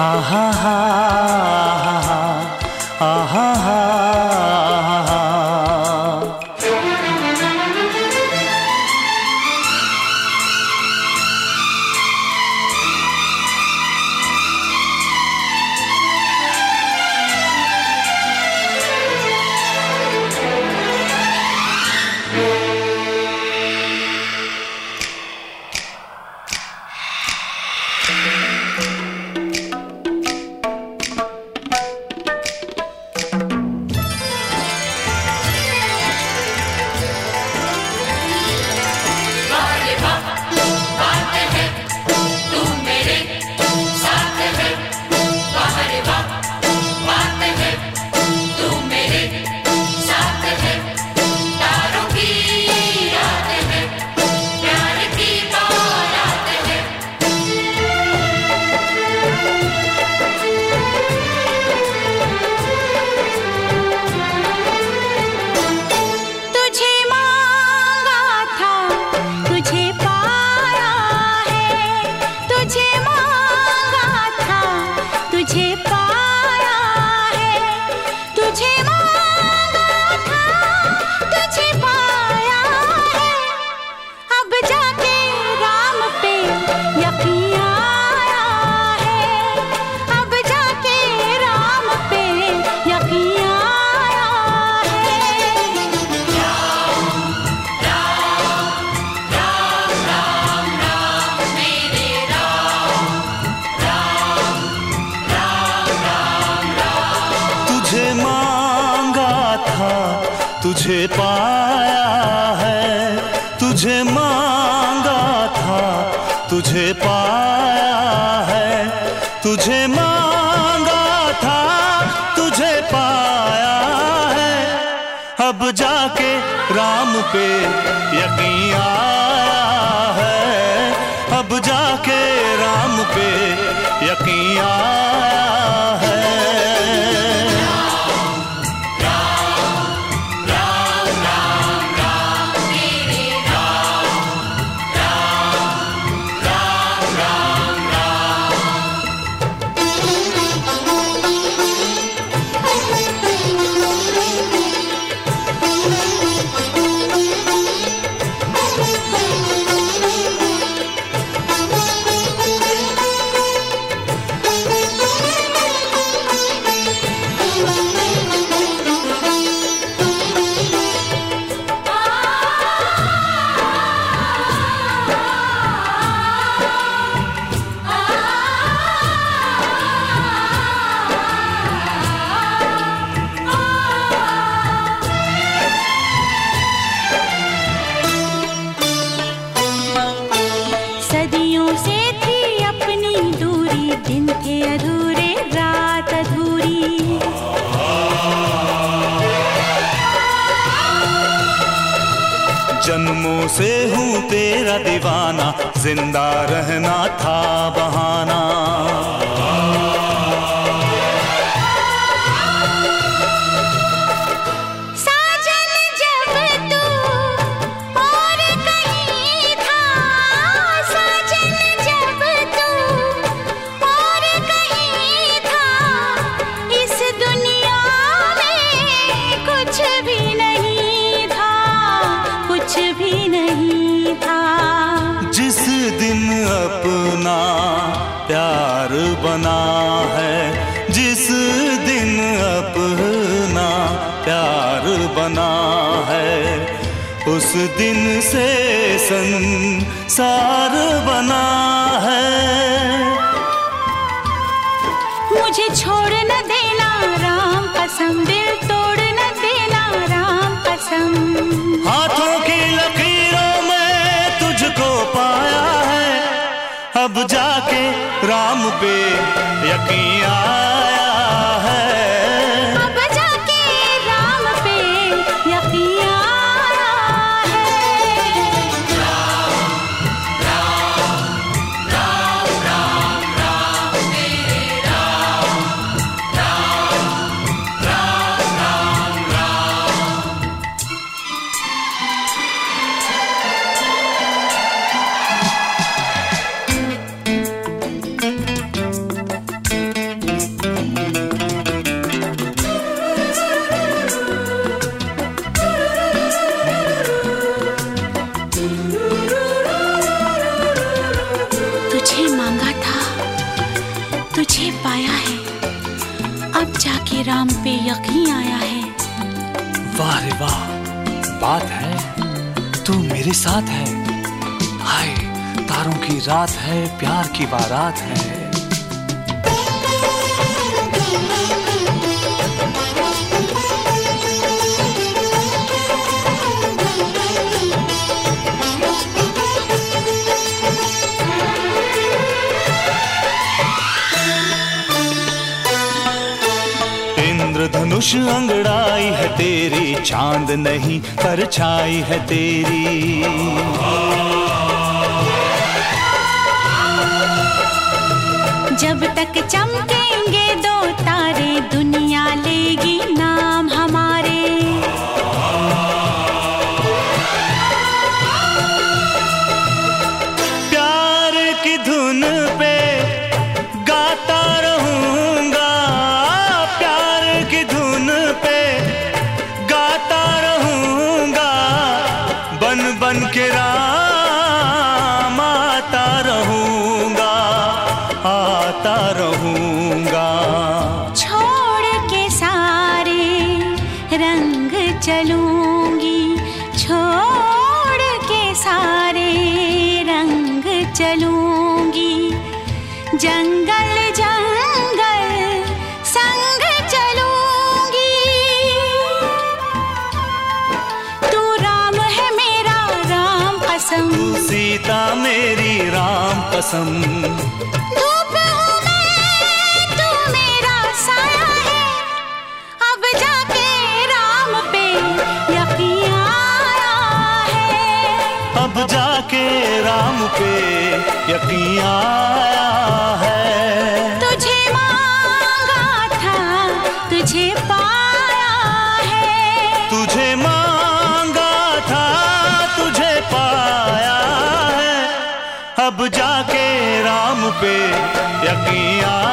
आहा हा तुझे पाया है, तुझे मांगा था, तुझे पाया है, तुझे मांगा था, तुझे पाया है। अब जाके राम पे जन्मों से हूँ तेरा दीवाना ज़िंदा रहना था बहाना। अपना प्यार बना है। जिस दिन अपना प्यार बना है, उस दिन से संसार बना है। मुझे छोड़ न देना राम पे यकीन वाह, बात है, तू मेरे साथ है। हाय, तारों की रात है, प्यार की बारात है। इंद्रधनुष अंगड़ाई है तेरी चाँद नहीं परछाई है तेरी। जब तक चमकेंगे रहूँगा छोड़ के सारे रंग चलूँगी। छोड़ के सारे रंग चलूँगी। जंगल जंगल संग चलूँगी। तू राम है मेरा राम कसम। सीता मेरी राम कसम। पे यकीन